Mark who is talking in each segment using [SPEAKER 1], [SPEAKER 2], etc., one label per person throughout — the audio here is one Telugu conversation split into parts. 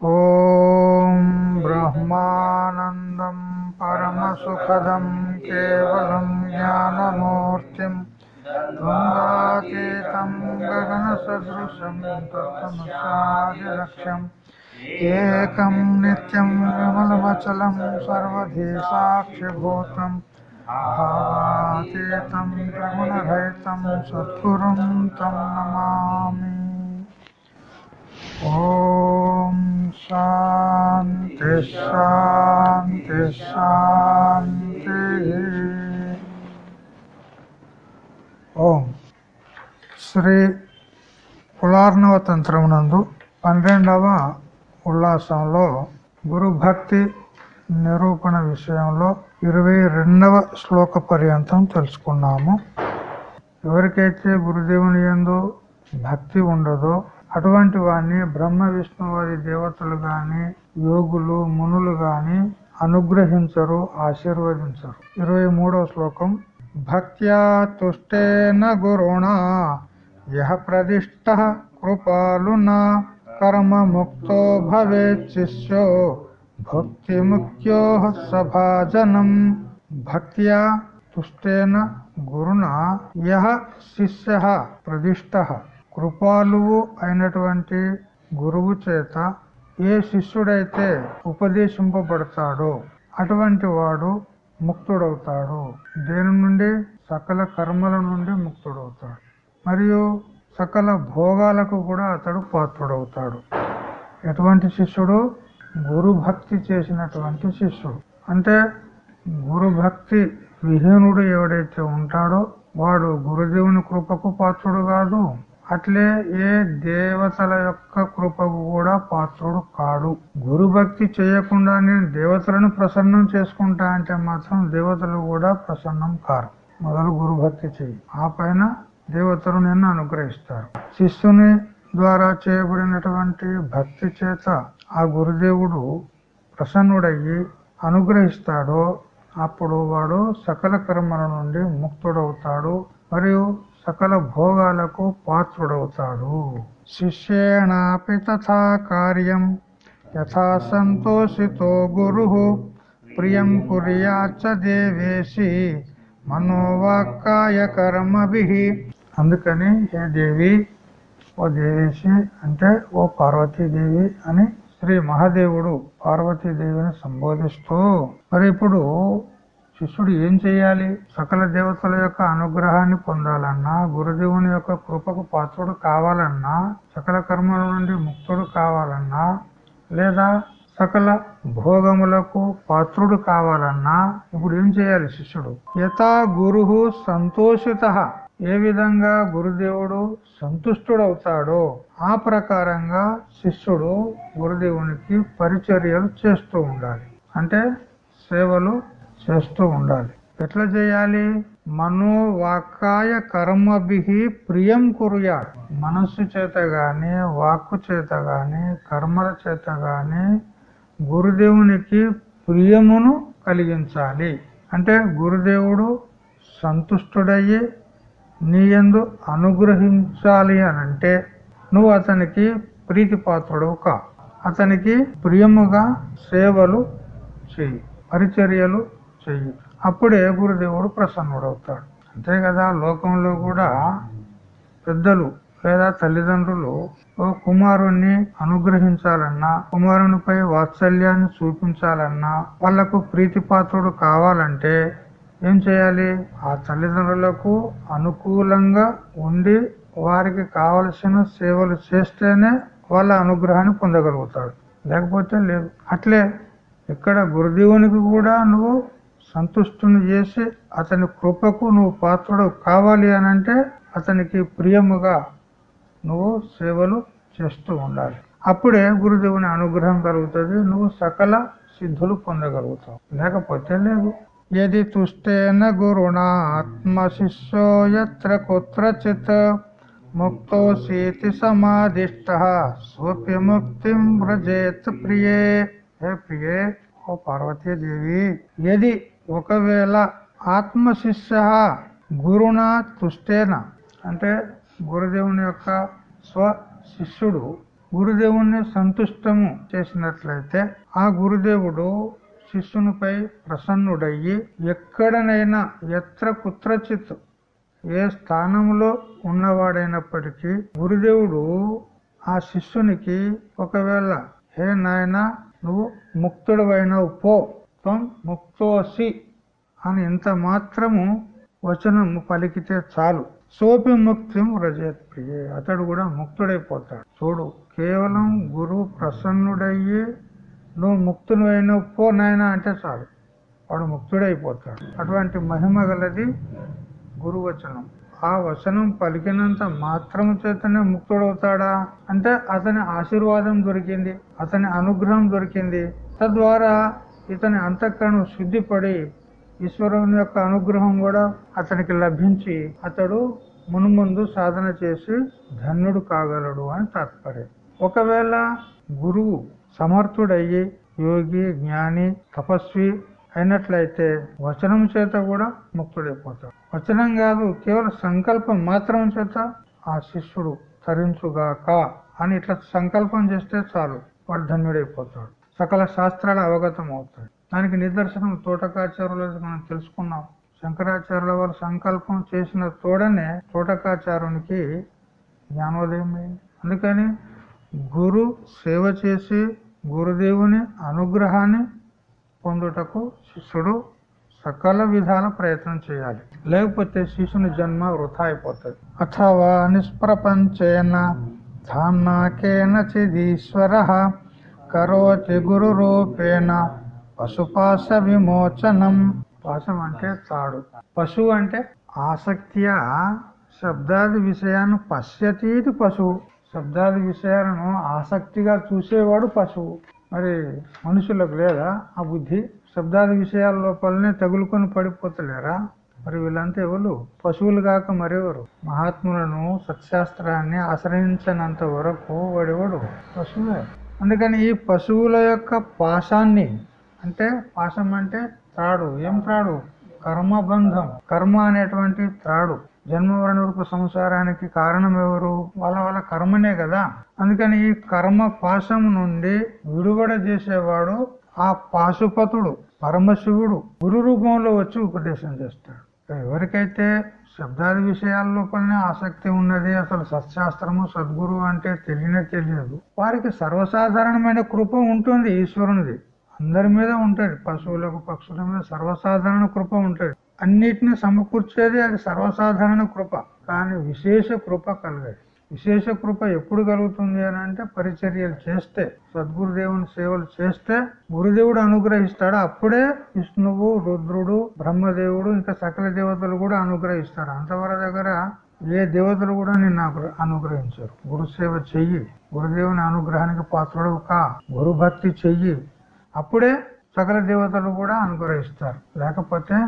[SPEAKER 1] ఓం బ్రహ్మానందం పరమసుఖదం కేవలం జ్ఞానమూర్తిం గంగాతీతం గగన సదృశం తత్వమసాదిలక్ష్యం ఏకం నిత్యం విమలమచలం సర్వధీ సాక్షిభూతం భావాతీతం ప్రగుణరహితం సద్గురుం తం నమామి ఓం శాంతి శాంతి శాంతి ఓం శ్రీ కులార్ణవ తంత్రమునందు పన్నెండవ ఉల్లాసంలో గురుభక్తి నిరూపణ విషయంలో ఇరవై రెండవ శ్లోక పర్యంతం తెలుసుకున్నాము. ఎవరికైతే గురుదేవుని ఎందు భక్తి ఉండదో అటువంటి వారిని బ్రహ్మ విష్ణువాది దేవతలు గాని యోగులు మునులు గాని అనుగ్రహించరు ఆశీర్వదించరు. ఇరవై శ్లోకం. భక్త్యా తుష్టేన గురుణ యహ ప్రదిష్ట కృపాలునా కర్మ ముక్తో భవేత్ శిష్యో భక్తి ముఖ్యో సభాజనం. భక్త్యా తుష్టేన గురుణ యహ శిష్య ప్రదిష్ట కృపాలువు అయినటువంటి గురువు చేత ఏ శిష్యుడైతే ఉపదేశింపబడతాడో అటువంటి వాడు ముక్తుడవుతాడు. దేని నుండి? సకల కర్మల నుండి ముక్తుడవుతాడు. మరియు సకల భోగాలకు కూడా అతడు పాత్రుడవుతాడు. ఎటువంటి శిష్యుడు? గురు భక్తి చేసినటువంటి శిష్యుడు. అంటే గురు భక్తి విహీనుడు ఎవడైతే ఉంటాడో వాడు గురుదేవుని కృపకు పాత్రుడు కాదు. అట్లే ఏ దేవతల యొక్క కృపకు కూడా పాత్రుడు కాడు. గురు భక్తి చేయకుండా నేను దేవతలను ప్రసన్నం చేసుకుంటా అంటే మాత్రం దేవతలు కూడా ప్రసన్నం కారు. మొదలు గురు భక్తి చెయ్యి. ఆ పైన దేవతలు నిన్ను అనుగ్రహిస్తారు. శిష్యుని ద్వారా చేయబడినటువంటి భక్తి చేత ఆ గురుదేవుడు ప్రసన్నుడయ్యి అనుగ్రహిస్తాడో అప్పుడు వాడు సకల కర్మల నుండి ముక్తుడవుతాడు. సకల భోగాలకు పాత్రుడవుతాడు. శిష్యేణాపి తథా కార్యం. యథా సంతోషితో గురు. ప్రియం కుర్యాచ దేవేశి. మనోవాక్కాయ కర్మభి. అందుకని హే దేవి ఓ దేవేశి అంటే ఓ పార్వతీదేవి అని శ్రీ మహాదేవుడు పార్వతీదేవిని సంబోధిస్తూ మరి ఇప్పుడు శిష్యుడు ఏం చేయాలి? సకల దేవతల యొక్క అనుగ్రహాన్ని పొందాలన్నా గురుదేవుని యొక్క కృపకు పాత్రుడు కావాలన్నా సకల కర్మల నుండి ముక్తుడు కావాలన్నా లేదా సకల భోగములకు పాత్రుడు కావాలన్నా ఇప్పుడు ఏం చేయాలి శిష్యుడు? యథా గురు సంతోషిత. ఏ విధంగా గురుదేవుడు సంతుష్టుడవుతాడో ఆ ప్రకారంగా శిష్యుడు గురుదేవునికి పరిచర్యలు చేస్తూ ఉండాలి. అంటే సేవలు చేస్తూ ఉండాలి. ఎట్లా చేయాలి? మనోవాక్కాయ కర్మభి ప్రియం కురుయా మనస్సు చేత గాని వాక్కు చేత గాని కర్మల చేత గాని గురుదేవునికి ప్రియమును కలిగించాలి. అంటే గురుదేవుడు సంతుష్టుడయ్యి నీ ఎందు అనుగ్రహించాలి అని అంటే నువ్వు అతనికి ప్రీతిపాత్రుడు కా. అతనికి ప్రియముగా సేవలు చెయ్యి. పరిచర్యలు చెయ్యి అప్పుడే గురుదేవుడు ప్రసన్నుడవుతాడు. అంతే కదా లోకంలో కూడా పెద్దలు లేదా తల్లిదండ్రులు ఓ కుమారుణ్ణి అనుగ్రహించాలన్నా కుమారునిపై వాత్సల్యాన్ని చూపించాలన్నా వాళ్ళకు ప్రీతిపాత్రుడు కావాలంటే ఏం చేయాలి? ఆ తల్లిదండ్రులకు అనుకూలంగా ఉండి వారికి కావలసిన సేవలు చేస్తేనే వాళ్ళ అనుగ్రహాన్ని పొందగలుగుతాడు. లేకపోతే లేదు. అట్లే ఇక్కడ గురుదేవునికి కూడా నువ్వు సంతుష్టుని చేసి అతని కృపకు నువ్వు పాత్రుడు కావాలి అనంటే అతనికి ప్రియముగా నువ్వు సేవలు చేస్తూ ఉండాలి. అప్పుడే గురుదేవుని అనుగ్రహం కలుగుతుంది. నువ్వు సకల సిద్ధులు పొందగలుగుతావు. లేకపోతే లేవు యది తుష్టేన గురుణ శిష్యోయత్ర ఎత్ర కుత్రచిత్ ముక్తోసీతి సమాధిష్ట స్వప్య వ్రజేత్ ప్రియే. హే ప్రియే. ఓ పార్వతీదేవి ఎది ఒకవేళ ఆత్మశిష్య గురుణ తుష్టేన? అంటే గురుదేవుని యొక్క స్వ శిష్యుడు గురుదేవుణ్ణి సంతుష్టము చేసినట్లయితే ఆ గురుదేవుడు శిష్యునిపై ప్రసన్నుడయ్యి ఎక్కడనైనా ఎత్ర కుత్రచిత్ ఏ స్థానంలో ఉన్నవాడైనప్పటికీ గురుదేవుడు ఆ శిష్యునికి ఒకవేళ హే నాయన నువ్వు ముక్తుడవైనవు పో. త్వం ముక్తోసి అని ఇంత మాత్రము వచనం పలికితే చాలు. సోపి ముక్తిం రజయత్ ప్రియే. అతడు కూడా ముక్తుడైపోతాడు. చూడు కేవలం గురువు ప్రసన్నుడయ్యి నువ్వు ముక్తుడైన పో నాయన అంటే చాలు. వాడు ముక్తుడైపోతాడు. అటువంటి మహిమ గలది గురువచనం. ఆ వచనం పలికినంత మాత్రం చేతనే ముక్తుడవుతాడా? అంటే అతని ఆశీర్వాదం దొరికింది అతని అనుగ్రహం దొరికింది. తద్వారా ఇతని అంతఃకరణం శుద్ధిపడి ఈశ్వరుని యొక్క అనుగ్రహం కూడా అతనికి లభించి అతడు మునుముందు సాధన చేసి ధన్యుడు కాగలడు అని తాత్పర్యం. ఒకవేళ గురువు సమర్థుడయ్యి యోగి జ్ఞాని తపస్వి అయినట్లయితే వచనం చేత కూడా ముక్తుడైపోతాడు. వచనం కాదు కేవలం సంకల్పం మాత్రం చేత ఆ శిష్యుడు తరించుగాక అని ఇట్లా సంకల్పం చేస్తే చాలు వాడు ధన్యుడైపోతాడు సకల శాస్త్రాల అవగతం అవుతాడు దానికి నిదర్శనం తోటకాచార్యులు మనం తెలుసుకున్నాం. శంకరాచార్యుల వారు సంకల్పం చేసిన తోడనే తోటకాచారునికి జ్ఞానోదయం అయింది. అందుకని గురు సేవ చేసి గురుదేవుని అనుగ్రహాన్ని పొందుటకు శిష్యుడు సకల విధాల ప్రయత్నం చేయాలి. లేకపోతే శిష్యుని జన్మ వృథా అయిపోతుంది. అథవా నిష్ప్రపంచేన ధామ్నాకేన చిదీశ్వర కరోతి గురు రూపేణ పశుపాశ విమోచనం. పాశం అంటే తాడు. పశువు అంటే ఆసక్తియా శబ్దాది విషయాన్ని పశ్యతీది పశువు. శబ్దాది విషయాలను ఆసక్తిగా చూసేవాడు పశువు. మరి మనుషులకు లేదా? ఆ బుద్ధి శబ్దాది విషయాల లోపలనే తగులుకొని పడిపోతలేరా? మరి వీళ్ళంతా ఎవరు? పశువులు కాక మరెవరు? మహాత్ములను సత్శాస్త్రాన్ని ఆశ్రయించినంత వరకు వాడెవడు? పశువే. అందుకని ఈ పశువుల యొక్క పాశాన్ని అంటే పాశం అంటే త్రాడు. ఏం త్రాడు? కర్మబంధం. కర్మ అనేటువంటి త్రాడు. జన్మవరణ రూప సంసారానికి కారణం ఎవరు? వాళ్ళ వాళ్ళ కర్మనే కదా. అందుకని ఈ కర్మ పాశం నుండి విడుబడ చేసేవాడు ఆ పాశుపతుడు పరమశివుడు గురు రూపంలో వచ్చి ఉపదేశం చేస్తాడు. ఎవరికైతే శబ్దాది విషయాల లోపలనే ఆసక్తి ఉన్నది అసలు సత్శాస్త్రము సద్గురు అంటే తెలియనే తెలియదు. వారికి సర్వసాధారణమైన కృప ఉంటుంది ఈశ్వరునిది. అందరి మీద ఉంటుంది. పశువులకు పక్షుల మీద సర్వసాధారణ కృప ఉంటుంది. అన్నిటిని సమకూర్చేది అది సర్వసాధారణ కృప. కానీ విశేష కృప కలగదు. విశేష కృప ఎప్పుడు కలుగుతుంది అని అంటే పరిచర్యలు చేస్తే సద్గురుదేవుని సేవలు చేస్తే గురుదేవుడు అనుగ్రహిస్తాడు. అప్పుడే విష్ణువు రుద్రుడు బ్రహ్మదేవుడు ఇంకా సకల దేవతలు కూడా అనుగ్రహిస్తారు. అంతవరకు దగ్గర ఏ దేవతలు కూడా నిన్ను అనుగ్రహించారు. గురుసేవ చెయ్యి. గురుదేవుని అనుగ్రహానికి పాత్రుడు కా. గురు భక్తి చెయ్యి. అప్పుడే సకల దేవతలు కూడా అనుగ్రహిస్తారు. లేకపోతే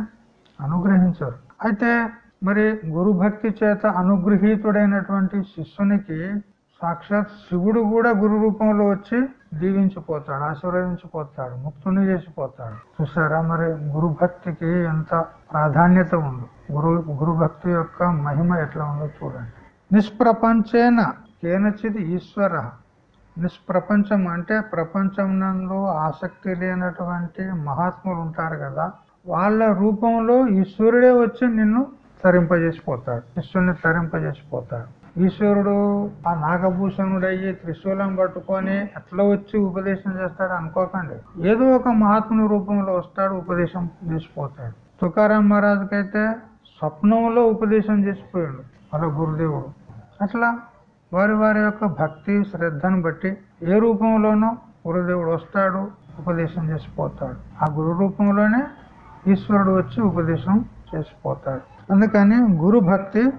[SPEAKER 1] అనుగ్రహించరు. అయితే మరి గురు భక్తి చేత అనుగ్రహీతుడైనటువంటి శిష్యునికి సాక్షాత్ శివుడు కూడా గురు రూపంలో వచ్చి దీవించిపోతాడు ఆశీర్వదించిపోతాడు ముక్తుని చేసిపోతాడు. చూసారా మరి గురు భక్తికి ఎంత ప్రాధాన్యత ఉందో. గురు గురు భక్తి యొక్క మహిమ ఎట్లా ఉందో చూడండి. నిష్ప్రపంచేన కేనచిత్ ఈశ్వర. నిష్ప్రపంచం అంటే ప్రపంచం నందు ఆసక్తి లేనటువంటి మహాత్ములు ఉంటారు కదా. వాళ్ళ రూపంలో ఈశ్వరుడే వచ్చి నిన్ను తరింపజేసిపోతాడు. ఈశ్వరుని తరింపజేసిపోతాడు. ఈశ్వరుడు ఆ నాగభూషణుడయ్యి త్రిశూలం పట్టుకొని ఎట్లా వచ్చి ఉపదేశం చేస్తాడు అనుకోకండి. ఏదో ఒక మహాత్ముని రూపంలో వస్తాడు ఉపదేశం చేసిపోతాడు. తుకారాం మహారాజుకైతే స్వప్నంలో ఉపదేశం చేసిపోయాడు వాళ్ళ గురుదేవుడు. అట్లా వారి వారి యొక్క భక్తి శ్రద్ధను బట్టి ఏ రూపంలోనో గురుదేవుడు వస్తాడు ఉపదేశం చేసిపోతాడు. ఆ గురు రూపంలోనే ఈశ్వరుడు వచ్చి ఉపదేశం చేసిపోతాడు. అందుకని గురు భక్తి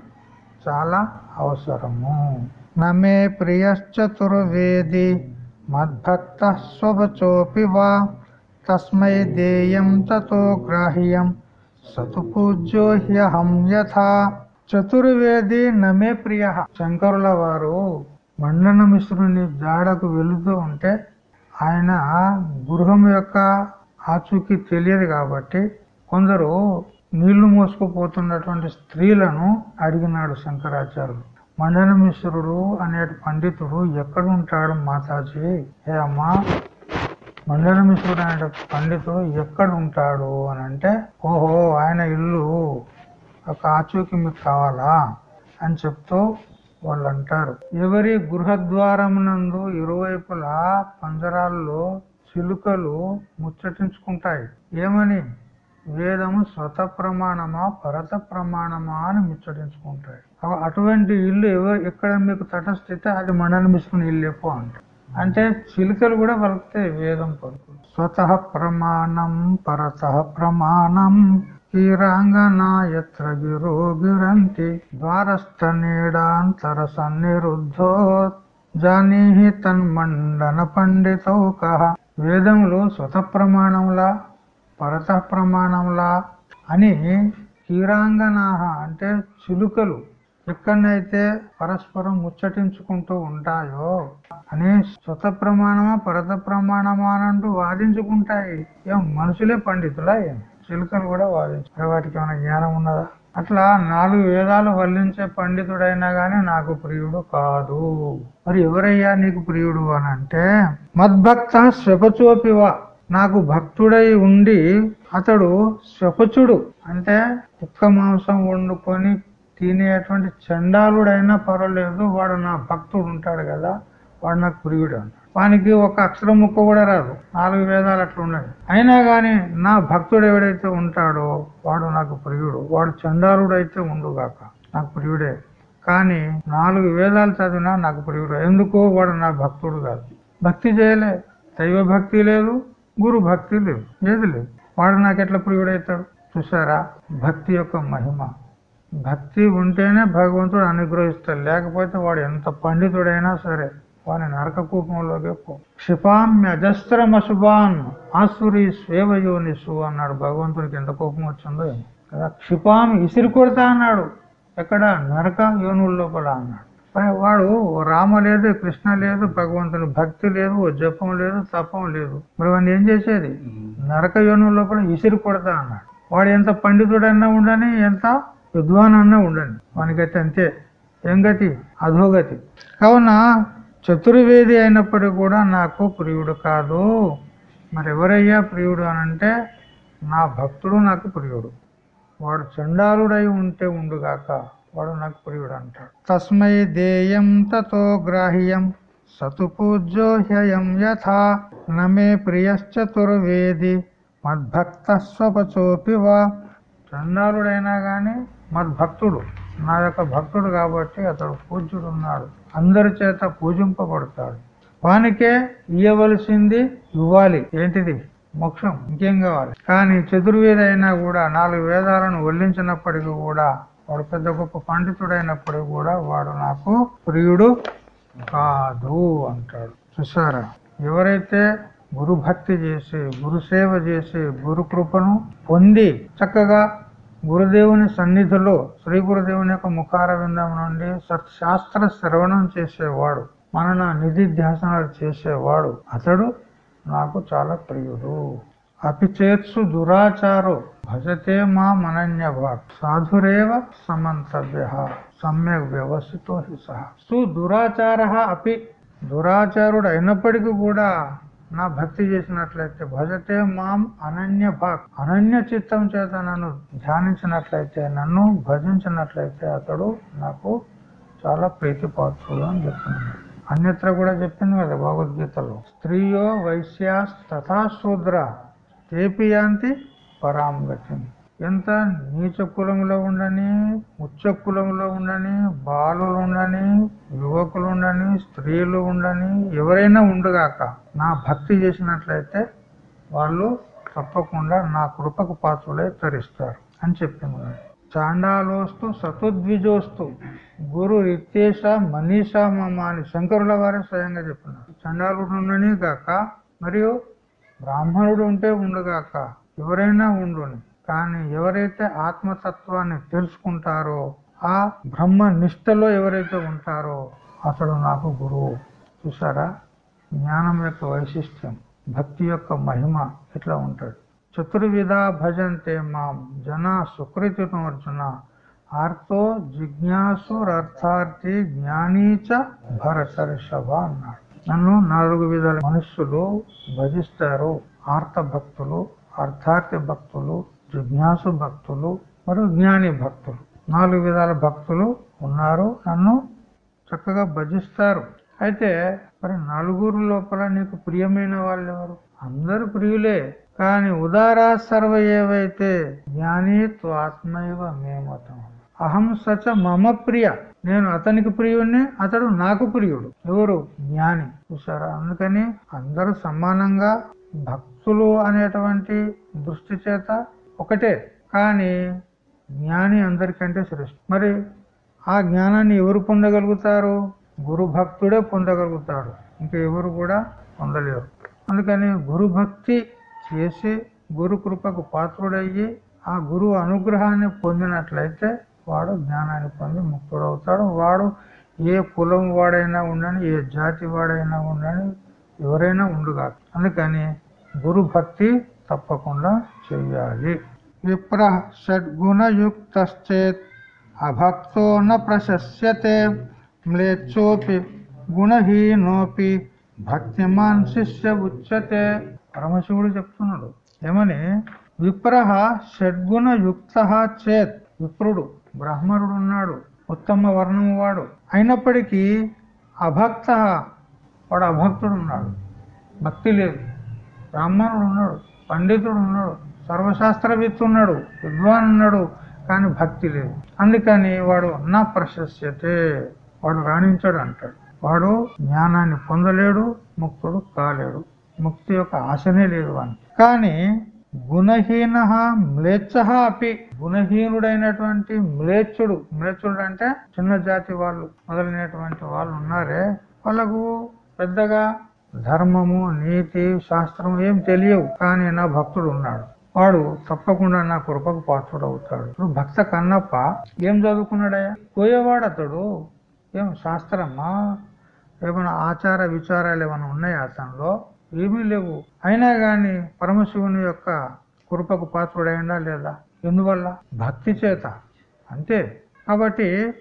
[SPEAKER 1] చాలా అవసరము. నమే ప్రియశ్చతుర్వేది మద్భక్త స్వచోపి వా తస్మై దేయం తతో గ్రాహ్యం సతు పూజ్యో హ్యహం యథా. చతుర్వేది నమే ప్రియ. శంకరుల వారు మండన మిశ్రుని జాడకు వెళుతూ ఉంటే ఆయన గృహం యొక్క ఆచూకీ తెలియదు కాబట్టి కొందరు నీళ్ళు మోసుకుపోతున్నటువంటి స్త్రీలను అడిగినాడు శంకరాచార్యులు. మండన మిశ్రుడు అనే పండితుడు ఎక్కడ ఉంటాడు మాతాజీ? ఏ అమ్మా మండల మిశ్రుడు అనే పండితుడు ఎక్కడ ఉంటాడు అని అంటే ఓహో ఆయన ఇల్లు ఒక ఆచూకి మీకు కావాలా? అని చెప్తూ వాళ్ళు అంటారు ఎవరి గృహద్వారం నందు ఇరువైపులా పంజరాల్లో చిలుకలు ముచ్చటించుకుంటాయి. ఏమని? వేదము స్వత ప్రమాణమా పరత ప్రమాణమా అని ముచ్చటించుకుంటాయి. అటువంటి ఇల్లు ఎవరు ఎక్కడ మీకు తటస్థితే అది మండలి మిశ్రుని ఇల్లు ఎక్కువ అంటారు అంటే చిలుకలు కూడా పలుకుతాయి వేదం పలుకు స్వత ప్రమాణం పరత ప్రమాణం కీరాంగనా ఎత్ర గిరో గిరంతి ద్వారస్థ నీడాంతర సన్నిరుద్ధో జానీ తన్మండన పండితౌక. వేదములు స్వత ప్రమాణంలా పరత ప్రమాణంలా అని కీరాంగనాహ అంటే చిలుకలు ఎక్కడనైతే పరస్పరం ముచ్చటించుకుంటూ ఉంటాయో అని స్వత ప్రమాణమా పరత ప్రమాణమా అంటూ వాదించుకుంటాయి. ఏం మనుషులే పండితులా ఏం చిలుకలు కూడా వాదించు వాటికి ఏమైనా జ్ఞానం ఉన్నదా? అట్లా నాలుగు వేదాలు వల్లించే పండితుడైనా గాని నాకు ప్రియుడు కాదు. మరి ఎవరయ్యా నీకు ప్రియుడు అని అంటే మద్భక్త స్వపచోపివా నాకు భక్తుడై ఉండి అతడు స్వపచుడు. అంటే కుక్క మాంసం వండుకొని తినేటువంటి చండాలుడైనా పర్వాలేదు. వాడు నా భక్తుడు ఉంటాడు కదా. వాడు నాకు ప్రియుడు అంటాడు వానికి ఒక అక్షరం ముక్క కూడా రాదు. నాలుగు వేదాలు అట్లా ఉన్నాయి. అయినా గాని నా భక్తుడు ఎవడైతే ఉంటాడో వాడు నాకు ప్రియుడు. వాడు చండారుడు అయితే ఉండుగాక నాకు ప్రియుడే. కానీ నాలుగు వేదాలు చదివినా నాకు ప్రియుడు. ఎందుకో వాడు నా భక్తుడు కాదు. భక్తి చేయలే. దైవ భక్తి లేదు గురు భక్తి లేదు ఏది లేదు. వాడు నాకు ఎట్లా ప్రియుడైతాడు? చూసారా భక్తి యొక్క మహిమ. భక్తి ఉంటేనే భగవంతుడు అనుగ్రహిస్తాడు. లేకపోతే వాడు ఎంత పండితుడైనా సరే వాని నరక కూపంలోకి పో క్షిపామ్యజస్త్రమశుభాన్ ఆసురి స్వేవయోనిసు అన్నాడు. భగవంతుడికి ఎంత కోపం వచ్చిందో. కదా? క్షిపామి ఇసిరి కొడతా అన్నాడు. ఎక్కడ? నరక యోనుల లోపల అన్నాడు. వాడు రామ లేదు కృష్ణ లేదు భగవంతుని భక్తి లేదు జపం లేదు తపం లేదు. మరి వాడిని ఏం చేసేది? నరక యోనుల లోపల ఇసిరి కొడతా అన్నాడు. వాడు ఎంత పండితుడన్నా ఉండని ఎంత విద్వాన్ అన్నా ఉండని. వానికైతే అంతే. ఏం గతి? అధోగతి. కావున చతుర్వేది అయినప్పటికీ కూడా నాకు ప్రియుడు కాదు. మరి ఎవరయ్యా ప్రియుడు అనంటే నా భక్తుడు నాకు ప్రియుడు. వాడు చండాలుడై ఉంటే ఉండుగాక వాడు నాకు ప్రియుడు అంటాడు. తస్మై దేయం తతో గ్రాహ్యం సతు పూజ్యో హ్యయం యథా నమే ప్రియశ్చతుర్వేది మద్భక్త స్వపచోపి వా. చండాలుడైనా గాని మద్భక్తుడు నా యొక్క భక్తుడు కాబట్టి అతడు పూజ్యుడు ఉన్నాడు అందరి చేత పూజింపబడతాడు. వానికే ఇయ్యవలసింది ఇవ్వాలి. ఏంటిది? మోక్షం. ఇంకేం కావాలి? కానీ చతుర్వేది అయినా కూడా నాలుగు వేదాలను వల్లించినప్పటికీ కూడా వాడు పెద్ద గొప్ప పండితుడైనప్పటికీ కూడా వాడు నాకు ప్రియుడు కాదు అంటాడు. చూసారా? ఎవరైతే గురుభక్తి చేసి గురు సేవ చేసి గురు కృపను పొంది చక్కగా గురుదేవుని సన్నిధిలో శ్రీ గురుదేవుని యొక్క ముఖార విందం నుండి సత్శాస్త్ర శ్రవణం చేసేవాడు. మనన నిధిధ్యాసనాలు చేసేవాడు. అతడు నాకు చాలా ప్రియుడు. అపిచేత్సు దురాచారో భజతే మా మనన్య సాధురేవ సమంతవ్య సమ్యక్ వ్యవస్థితో హి సహ. సుదురాచార అపి. దురాచారుడు అయినప్పటికీ కూడా నా భక్తి చేసినట్లయితే భజతే మాం అనన్య భాక్. అనన్య చిత్తం చేత నన్ను ధ్యానించినట్లయితే నన్ను భజించినట్లయితే అతడు నాకు చాలా ప్రీతిపాత్రుడు అని చెప్తున్నాడు. అన్యత్ర కూడా చెప్పింది కదా భగవద్గీతలో. స్త్రీయో వైశ్యాస్ తథా శూద్ర. తేపియాంతి పరాంగతి ఎంత నీచ కులంలో ఉండని ఉచ్చ కులంలో ఉండని బాలులు ఉండని యువకులు ఉండని స్త్రీలు ఉండని ఎవరైనా ఉండుగాక నా భక్తి చేసినట్లయితే వాళ్ళు తప్పకుండా నా కృపకు పాత్రులై తరిస్తారు అని చెప్పింది. చాండాలోస్తు సతుద్విజోస్తు గురు రిత్యేష మనీషా మమ అని శంకరుల వారే స్వయంగా చెప్పినారు. చండాలుడు ఉండని గాక మరియు బ్రాహ్మణుడు ఉంటే ఉండుగాక ఎవరైనా ఉండుని. కానీ ఎవరైతే ఆత్మతత్వాన్ని తెలుసుకుంటారో ఆ బ్రహ్మ నిష్టలో ఎవరైతే ఉంటారో అతడు నాకు గురువు. చూసారా జ్ఞానం యొక్క వైశిష్ట్యం భక్తి యొక్క మహిమ ఇట్లా ఉంటాడు? చతుర్విధ భజంతే మాం జన సుకృతినోర్జున ఆర్తో జిజ్ఞాసురర్థార్థి జ్ఞానీచ భరతర్షభ అన్నాడు. నన్ను నాలుగు విధాల మనుష్యులు భజిస్తారు. ఆర్త భక్తులు అర్థార్థి భక్తులు జిజ్ఞాసు భక్తులు మరియు జ్ఞాని భక్తులు. నాలుగు విధాల భక్తులు ఉన్నారు నన్ను చక్కగా భజిస్తారు. అయితే మరి నలుగురు లోపల నీకు ప్రియమైన వాళ్ళు ఎవరు అందరు ప్రియులే. కానీ ఉదారా సర్వ ఏవైతే జ్ఞాని ఆత్మైవ మేమతం అహం సచ మమ ప్రియ. నేను అతనికి ప్రియుణ్ణి అతడు నాకు ప్రియుడు. ఎవరు? జ్ఞాని. చూసారా అందుకని అందరూ సమానంగా భక్తులు అనేటువంటి దృష్టి చేత ఒకటే. కానీ జ్ఞాని అందరికంటే శ్రేష్ఠ. మరి ఆ జ్ఞానాన్ని ఎవరు పొందగలుగుతారు? గురు భక్తుడే పొందగలుగుతాడు. ఇంకా ఎవరు కూడా పొందలేరు. అందుకని గురు భక్తి చేసి గురు కృపకు పాత్రుడయ్యి ఆ గురువు అనుగ్రహాన్ని పొందినట్లయితే వాడు జ్ఞానాన్ని పొంది ముక్తుడవుతాడు. వాడు ఏ కులం వాడైనా ఉండని ఏ జాతి వాడైనా ఉండని ఎవరైనా ఉండుగా అందుకని గురు భక్తి తప్పకుండా చెయ్యాలి. విప్ర షడ్గుణయుక్తశ్చేత్ అభక్తో న ప్రశస్యతే మ్లేచ్చోపి గుణహీనోపి భక్తిమాన్ శిష్య ఉచ్యతే పరమశివుడు చెప్తున్నాడు ఏమని? విప్రహ షడ్గుణ యుక్త చేత్। విప్రుడు బ్రాహ్మణుడు ఉన్నాడు ఉత్తమ వర్ణము వాడు అయినప్పటికీ అభక్త వాడు అభక్తుడు ఉన్నాడు భక్తి లేదు. బ్రాహ్మణుడు ఉన్నాడు పండితుడు ఉన్నాడు సర్వశాస్త్రవిత్తు ఉన్నాడు విద్వాన్ ఉన్నాడు కానీ భక్తి లేదు. అందుకని వాడు నా ప్రశస్యతే. వాడు రాణించాడు అంటాడు. వాడు జ్ఞానాన్ని పొందలేడు ముక్తుడు కాలేడు. ముక్తి యొక్క ఆశనే లేదు అని కానీ గుణహీన మ్లేచ్ఛ అపి. గుణహీనుడైనటువంటి మ్లేచ్చుడు మ్లేచ్చుడు అంటే చిన్న జాతి వాళ్ళు మొదలైనటువంటి వాళ్ళు ఉన్నారే. వాళ్ళకు పెద్దగా ధర్మము నీతి శాస్త్రం ఏం తెలియవు. కానీ నా భక్తుడు ఉన్నాడు. వాడు తప్పకుండా నా కృపకు పాత్రుడు అవుతాడు ఇప్పుడు భక్త కన్నప్ప ఏం చదువుకున్నాడయ్యా? పోయేవాడు అతడు ఏం శాస్త్రమా? ఏమైనా ఆచార విచారాలు ఏమైనా ఉన్నాయా అతనిలో? ఏమీ లేవు. అయినా గాని పరమశివుని యొక్క కృపకు పాత్రుడైందా లేదా? ఎందువల్ల? భక్తి చేత. అంతే. కాబట్టి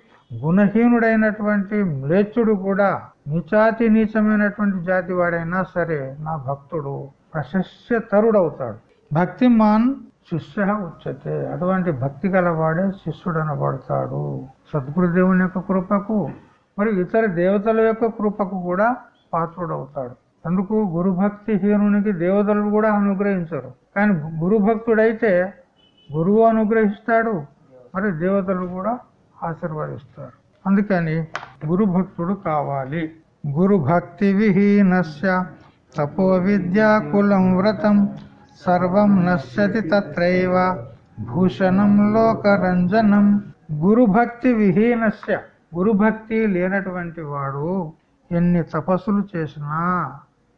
[SPEAKER 1] గుణహీనుడైనటువంటి మ్లేచ్చుడు కూడా నిచాతి నీచమైనటువంటి జాతి వాడైనా సరే నా భక్తుడు ప్రశస్య తరుడవుతాడు. భక్తిమాన్ శిష్య ఉచ్యతే. అటువంటి భక్తి గలవాడే శిష్యుడు అనబడతాడు సద్గురుదేవుని యొక్క కృపకు మరియు ఇతర దేవతల యొక్క కృపకు కూడా పాత్రుడవుతాడు. అందుకు గురుభక్తి హీనునికి దేవతలు కూడా అనుగ్రహించరు. కానీ గురుభక్తుడైతే గురువు అనుగ్రహిస్తాడు మరి దేవతలు కూడా ఆశీర్వదిస్తారు. అందుకని గురు భక్తుడు కావాలి. గురు భక్తి విహీనస్య తపో విద్యాకులం వ్రతం సర్వం నశ్యతి తత్రైవ భూషణం లోకరంజనం గురుభక్తి విహీనస్య గురుభక్తి లేనటువంటి వాడు ఎన్ని తపస్సులు చేసినా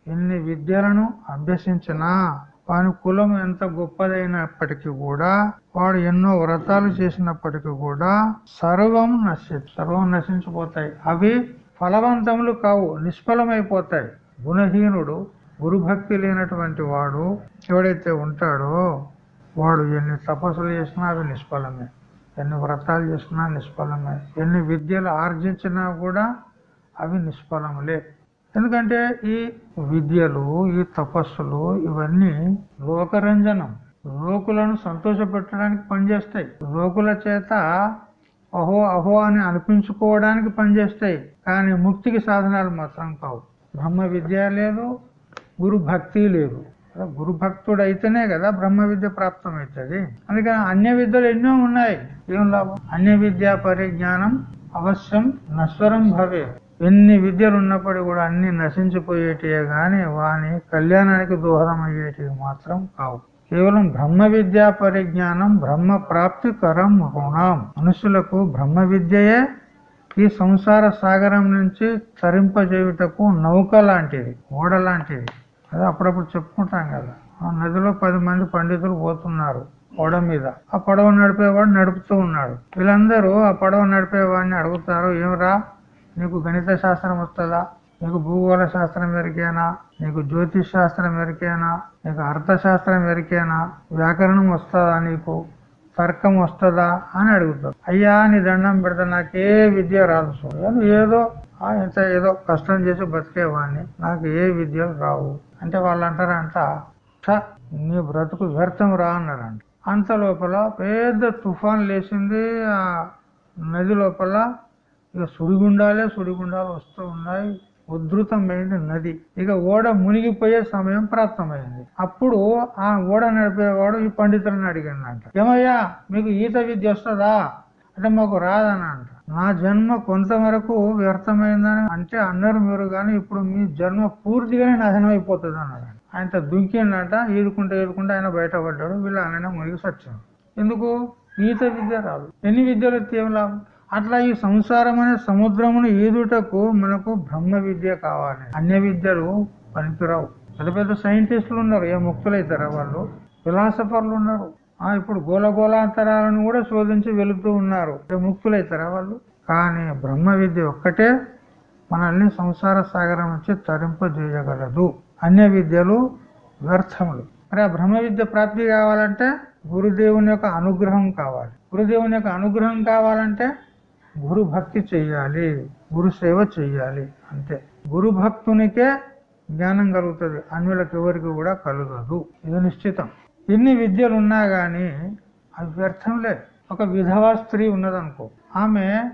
[SPEAKER 1] ఎన్ని విద్యలను అభ్యసించినా వాని కులం ఎంత గొప్పదైనప్పటికీ కూడా వాడు ఎన్నో వ్రతాలు చేసినప్పటికీ కూడా సర్వం నశి సర్వం నశించిపోతాయి. అవి ఫలవంతములు కావు నిష్ఫలమైపోతాయి. గుణహీనుడు గురుభక్తి లేనటువంటి వాడు ఎవడైతే ఉంటాడో వాడు ఎన్ని తపస్సులు చేసినా అవి నిష్ఫలమే. ఎన్ని వ్రతాలు చేసినా నిష్ఫలమే. ఎన్ని విద్యలు ఆర్జించినా కూడా అవి నిష్ఫలములే. ఎందుకంటే ఈ విద్యలు ఈ తపస్సులు ఇవన్నీ లోకరంజనం. లోకులను సంతోషపెట్టడానికి పనిచేస్తాయి. లోకుల చేత అహో అహో అని అనిపించుకోవడానికి పనిచేస్తాయి. కానీ ముక్తికి సాధనాలు మాత్రం కావు. బ్రహ్మ విద్య లేదు గురు భక్తి లేదు. గురు భక్తుడు అయితేనే కదా బ్రహ్మ విద్య ప్రాప్తం అవుతుంది అందుకని అన్య విద్యలు ఎన్నో ఉన్నాయి. ఏం లాభం? అన్య విద్యా పరిజ్ఞానం అవశ్యం నశ్వరం భవే. ఎన్ని విద్యలు ఉన్నప్పటికీ కూడా అన్ని నశించిపోయేటివే గాని వాని కళ్యాణానికి దోహదం అయ్యేటివి మాత్రం కావు. కేవలం బ్రహ్మ విద్యా పరిజ్ఞానం బ్రహ్మ ప్రాప్తికరం రుణం. మనుషులకు బ్రహ్మ విద్యయే ఈ సంసార సాగరం నుంచి తరింపజేయుటకు నౌక లాంటిది ఓడ లాంటిది. అదే అప్పుడప్పుడు చెప్పుకుంటాం కదా. ఆ నదిలో పది మంది పండితులు పోతున్నారు ఓడ మీద. ఆ పడవ నడిపేవాడు నడుపుతూ ఉన్నాడు. వీళ్ళందరూ ఆ పడవ నడిపేవాడిని అడుగుతారు ఏమిరా? నీకు గణిత శాస్త్రం వస్తుందా? నీకు భూగోళ శాస్త్రం ఎరికేనా? నీకు జ్యోతిష్ శాస్త్రం ఎరికేనా? నీకు అర్థశాస్త్రం ఎరికేనా? వ్యాకరణం వస్తుందా నీకు? తర్కం వస్తుందా? అని అడుగుతాడు అయ్యా నీ దండం పెడతా నాకు ఏ విద్య రాదు స్వామి ఏదో ఆ ఇంత ఏదో కష్టం చేసి బతికేవాడిని. నాకు ఏ విద్యలు రావు. అంటే వాళ్ళు అంటారంట నీ బ్రతుకు వ్యర్థం రా అన్నారంట. అంత లోపల పెద్ద తుఫాన్ లేచింది. ఆ నది లోపల ఇక సుడిగుండాలే సుడిగుండాలు వస్తూ ఉన్నాయి. ఉధృతమైన నది. ఇక ఓడ మునిగిపోయే సమయం ప్రాప్తమైంది. అప్పుడు ఆ ఓడ నడిపేవాడు ఈ పండితులను అడిగిందంట. ఏమయ్యా మీకు ఈత విద్య వస్తుందా? అంటే మాకు రాదని అంట నా జన్మ కొంతవరకు వ్యర్థమైందని అంటే అన్నారు మీరు కానీ ఇప్పుడు మీ జన్మ పూర్తిగానే నాశనం అయిపోతుంది అన్నాడు ఆయన దుంకిండంట ఈడుకుంటే ఈడుకుంటే ఆయన బయటపడ్డాడు వీళ్ళు ఆయన మునిగి సచ్చాడు ఎందుకు? ఈత విద్య రాదు. ఎన్ని విద్యలు ఎత్తి ఏం లాభం? అట్లా ఈ సంసారం అనే సముద్రమును ఈదుటకు మనకు బ్రహ్మ విద్య కావాలి. అన్య విద్యలు పనికిరావు. పెద్ద పెద్ద సైంటిస్టులు ఉన్నారు ఏ ముక్తులైతారా వాళ్ళు? ఫిలాసఫర్లు ఉన్నారు. ఇప్పుడు గోల గోళాంతరాలను కూడా శోధించి వెళుతూ ఉన్నారు. ఏ ముక్తులైతారా వాళ్ళు? కానీ బ్రహ్మ విద్య ఒక్కటే మనల్ని సంసార సాగరం నుంచి తరింపజేయగలదు. అన్య విద్యలు వ్యర్థములు. మరి ఆ బ్రహ్మ విద్య ప్రాప్తి కావాలంటే గురుదేవుని యొక్క అనుగ్రహం కావాలి. గురుదేవుని యొక్క అనుగ్రహం కావాలంటే గురు భక్తి చెయ్యాలి గురు సేవ చెయ్యాలి అంతే. గురు భక్తునికే జ్ఞానం కలుగుతుంది. అన్యులకు ఎవరికి కూడా కలగదు. ఇది నిశ్చితం. ఎన్ని విద్యలు ఉన్నా గాని అవి వ్యర్థంలే ఒక విధవా స్త్రీ ఉన్నదనుకో. ఆమె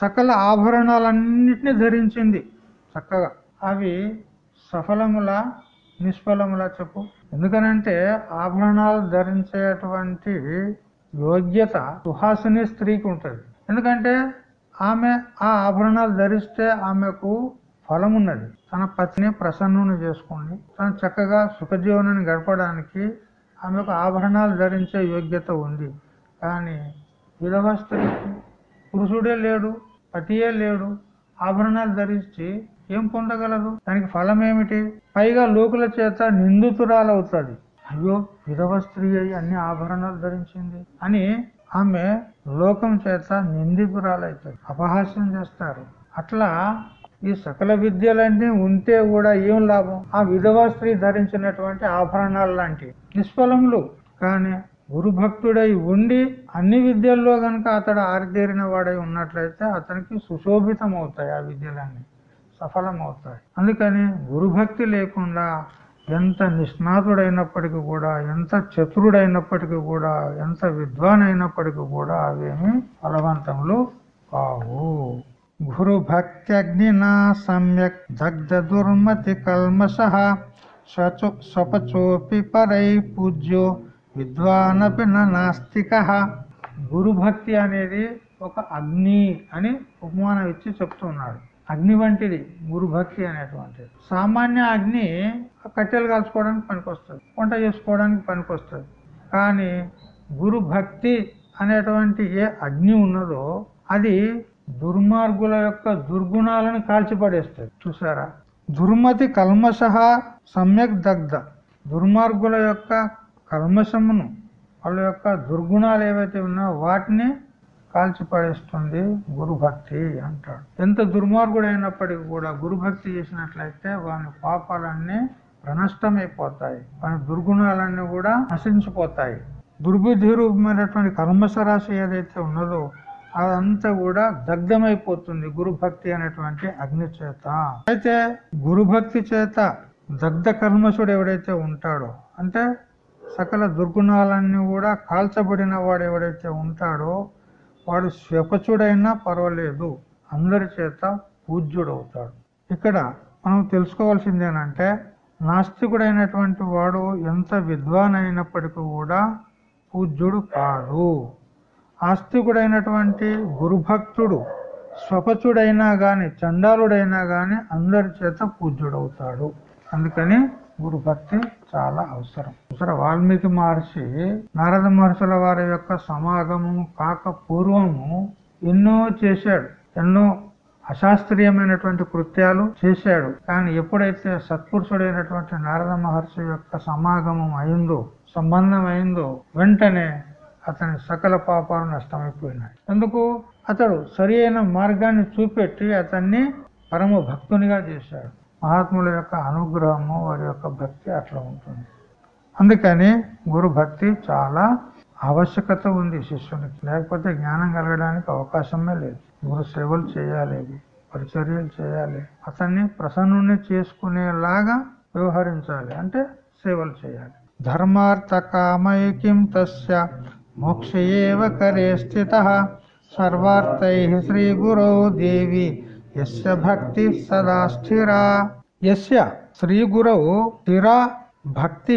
[SPEAKER 1] సకల ఆభరణాలన్నిటినీ ధరించింది చక్కగా. అవి సఫలముల నిష్ఫలముల చెప్పు. ఎందుకనంటే ఆభరణాలు ధరించేటువంటి యోగ్యత సుహాసిని స్త్రీకి ఉంటుంది. ఎందుకంటే ఆమె ఆ ఆభరణాలు ధరిస్తే ఆమెకు ఫలం ఉన్నది తన పతిని ప్రసన్నుని చేసుకుని తను చక్కగా సుఖజీవనాన్ని గడపడానికి ఆమెకు ఆభరణాలు ధరించే యోగ్యత ఉంది. కానీ విధవ పురుషుడే లేడు పతియే లేడు. ఆభరణాలు ధరించి ఏం పొందగలదు? దానికి ఫలం ఏమిటి పైగా లోకుల చేత నిందితురాలవుతుంది. అయ్యో విధవ స్త్రీ అయి అన్ని ఆభరణాలు ధరించింది అని ఆమె లోకం చేత నిందితురాలవుతుంది అపహాస్యం చేస్తారు. అట్లా ఈ సకల విద్యలన్నీ ఉంటే కూడా ఏం లాభం? ఆ విధవా స్త్రీ ధరించినటువంటి ఆభరణాలు లాంటివి. నిష్ఫలములు. కానీ గురు భక్తుడై ఉండి అన్ని విద్యల్లో గనక అతడు ఆరితేరిన వాడై ఉన్నట్లయితే అతనికి సుశోభితం అవుతాయి ఆ విద్యలన్నీ. సఫలం అవుతాయి అందుకని గురుభక్తి లేకుండా ఎంత నిష్ణాతుడైనప్పటికీ కూడా ఎంత చతురుడైనప్పటికీ కూడా ఎంత విద్వాన్ అయినప్పటికీ కూడా అవేమి ఫలవంతములు కావు. గురు భక్త్యగ్నినా సమ్యక్ దగ్ధ దుర్మతి కల్మష స్వపచోపి పరై పూజ్యో విద్వానపి నాస్తిక. గురుభక్తి అనేది ఒక అగ్ని అని ఉపమానం ఇచ్చి చెప్తున్నాడు. అగ్ని వంటిది గురుభక్తి అనేటువంటిది. సామాన్య అగ్ని కట్టెలు కాల్చుకోవడానికి పనికొస్తుంది వంట చేసుకోవడానికి పనికొస్తుంది. కానీ గురుభక్తి అనేటువంటి ఏ అగ్ని ఉన్నదో అది దుర్మార్గుల యొక్క దుర్గుణాలను కాల్చిపడేస్తుంది. చూసారా? దుర్మతి కల్మష సమ్యక్ దగ్ధ. దుర్మార్గుల యొక్క కల్మషమును వాళ్ళ యొక్క దుర్గుణాలు ఏవైతే ఉన్నాయో వాటిని కాల్చిపడేస్తుంది గురుభక్తి అంటాడు. ఎంత దుర్మార్గుడైనప్పటికీ కూడా గురుభక్తి చేసినట్లయితే వాని పాపాలన్నీ ప్రనష్టమైపోతాయి వాని దుర్గుణాలన్నీ కూడా నశించిపోతాయి. దుర్బుద్ధి రూపమైనటువంటి కల్మష రాశి ఏదైతే ఉన్నదో అదంతా కూడా దగ్ధమైపోతుంది గురుభక్తి అనేటువంటి అగ్ని చేత. అయితే గురుభక్తి చేత దగ్ధ కర్మసుడు ఎవడైతే ఉంటాడో అంటే సకల దుర్గుణాలన్నీ కూడా కాల్చబడిన వాడు ఎవడైతే ఉంటాడో వాడు శ్వపచుడైనా పర్వాలేదు అందరి చేత పూజ్యుడవుతాడు. ఇక్కడ మనం తెలుసుకోవాల్సింది ఏంటంటే నాస్తికుడైనటువంటి వాడు ఎంత విద్వాన్ అయినప్పటికీ కూడా పూజ్యుడు కాదు ఆస్తికుడైనటువంటి గురుభక్తుడు స్వపచుడైనా గాని చండాలుడైనా గాని అందరి చేత పూజ్యుడవుతాడు. అందుకని గురుభక్తి చాలా అవసరం. అవసరం వాల్మీకి మహర్షి నారద మహర్షుల వారి యొక్క సమాగమము కాక పూర్వము ఎన్నో చేశాడు. ఎన్నో అశాస్త్రీయమైనటువంటి కృత్యాలు చేశాడు. కానీ ఎప్పుడైతే సత్పురుషుడైనటువంటి నారద మహర్షి యొక్క సమాగమం అయిందో సంబంధం అయిందో వెంటనే అతని సకల పాపాలు నష్టమైపోయినాయి. ఎందుకు అతడు సరి మార్గాన్ని చూపెట్టి అతన్ని పరమ భక్తునిగా చేశాడు. మహాత్ముల యొక్క అనుగ్రహము వారి యొక్క భక్తి అట్లా ఉంటుంది. అందుకని గురు భక్తి చాలా ఆవశ్యకత ఉంది శిష్యునికి. లేకపోతే జ్ఞానం కలగడానికి అవకాశమే లేదు. గురు సేవలు చేయాలి పరిచర్యలు చేయాలి. అతన్ని ప్రసన్నుని చేసుకునేలాగా వ్యవహరించాలి. అంటే సేవలు చేయాలి. ధర్మార్థ కామైకిం తస్య మోక్ష కరే స్థిత సర్వార్థై శ్రీ గురౌ దేవి యస్య భక్తి సదా స్థిరా యస్య శ్రీ గురవు స్థిరా భక్తి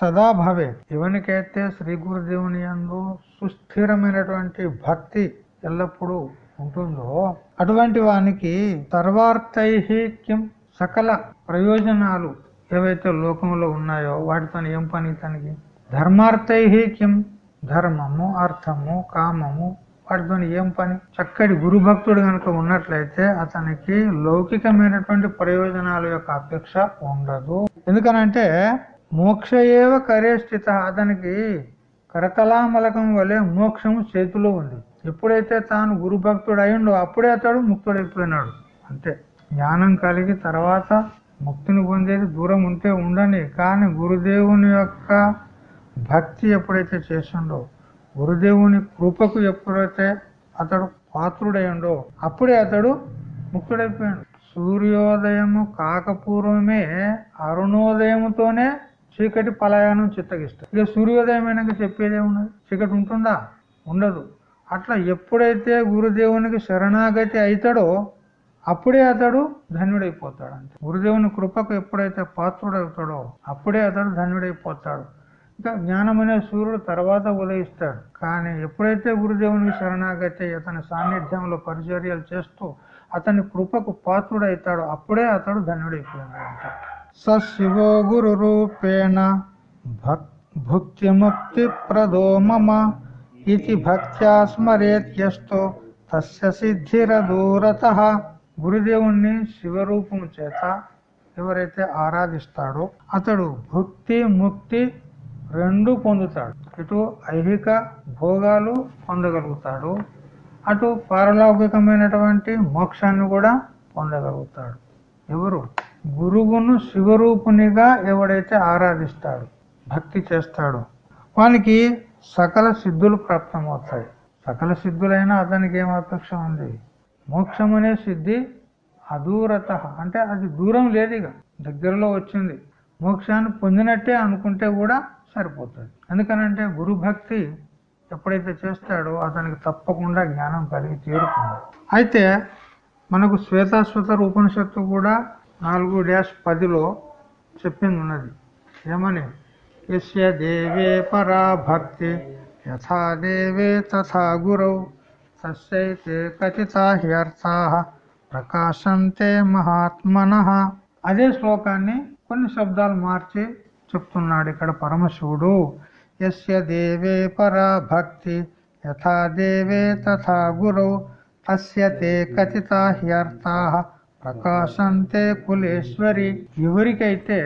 [SPEAKER 1] సదా భవే ఎవనికైతే శ్రీ గురుదేవుని యందు సుస్థిరమైనటువంటి భక్తి ఎల్లప్పుడూ ఉంటుందో అటువంటి వానికి సర్వార్థై కిం సకల ప్రయోజనాలు ఏవైతే లోకంలో ఉన్నాయో వాటితో ఏం పని తనకి? ధర్మార్థై కిం ధర్మము అర్థము కామము వాటితో ఏం పని? చక్కటి గురు భక్తుడు కనుక ఉన్నట్లయితే అతనికి లౌకికమైనటువంటి ప్రయోజనాల యొక్క అపేక్ష ఉండదు. ఎందుకనంటే మోక్ష ఏవ కరే అతనికి కరతలామలకం వలె మోక్షము చేతిలో ఉంది. ఎప్పుడైతే తాను గురు భక్తుడు అయిండో అప్పుడే అతడు ముక్తుడైపోయినాడు. అంతే. జ్ఞానం కలిగి తర్వాత ముక్తిని పొందేది దూరం ఉంటే ఉండని కానీ గురుదేవుని యొక్క భక్తి ఎప్పుడైతే చేసిండో గురుదేవుని కృపకు ఎప్పుడైతే అతడు పాత్రుడైండో అప్పుడే అతడు ముక్తుడైపోయాడు. సూర్యోదయము కాకపూర్వమే అరుణోదయముతోనే చీకటి పలాయనం చిత్తగిస్తాడు. ఇక సూర్యోదయం అయినాక చెప్పేదే ఉన్నది. చీకటి ఉంటుందా? ఉండదు. అట్లా ఎప్పుడైతే గురుదేవునికి శరణాగతి అవుతాడో అప్పుడే అతడు ధన్యుడైపోతాడు అంతే. గురుదేవుని కృపకు ఎప్పుడైతే పాత్రుడవుతాడో అప్పుడే అతడు ధన్యుడైపోతాడు. ఇంకా జ్ఞానం అనే సూర్యుడు తర్వాత ఉదయిస్తాడు. కానీ ఎప్పుడైతే గురుదేవునికి శరణాగతి అతని సాన్నిధ్యంలో పరిచర్యలు చేస్తూ అతని కృపకు పాత్రుడైతాడో అప్పుడే అతడు ధన్యుడైపోయినాడు సశివో గురు రూపేణ భుక్తి ముక్తి ప్రదో మమ ఇది భక్త్యా స్మరేత్యస్తో తస్య సిద్ధిరదూరత. గురుదేవుణ్ణి శివరూపము చేత ఎవరైతే ఆరాధిస్తాడో అతడు భుక్తి ముక్తి రెండు పొందుతాడు. ఇటు ఐహిక భోగాలు పొందగలుగుతాడు. అటు పారలౌకికమైనటువంటి మోక్షాన్ని కూడా పొందగలుగుతాడు. ఎవరు? గురువును శివరూపునిగా ఎవడైతే ఆరాధిస్తాడు భక్తి చేస్తాడో వానికి సకల సిద్ధులు ప్రాప్తమవుతాయి. సకల సిద్ధులైనా అతనికి ఏం అపేక్ష ఉంది? మోక్షం అనే సిద్ధి అదూరత. అంటే అది దూరం లేదు ఇక. దగ్గరలో వచ్చింది. మోక్షాన్ని పొందినట్టే అనుకుంటే కూడా సరిపోతుంది. ఎందుకనంటే గురు భక్తి ఎప్పుడైతే చేస్తాడో అతనికి తప్పకుండా జ్ఞానం కలిగి తీరుతుంది. అయితే మనకు శ్వేతాశ్వత ఉపనిషత్తు కూడా నాలుగు డ్యాష్ పదిలో చెప్పింది ఉన్నది. ఏమని? యస్య దేవే పరా భక్తి యథా దేవే తథా గురౌ తస్యైతే కథితా హ్యర్థా ప్రకాశంతే మహాత్మన. అదే శ్లోకాన్ని కొన్ని శబ్దాలు మార్చి చెప్తున్నాడు ఇక్కడ పరమశివుడు. యస్య దేవే పరా భక్తి యథా దేవే తథా గురౌ తస్య తే కథితా హ్యర్థా ప్రకాశంతే కులేశ్వరి ఎవరికైతే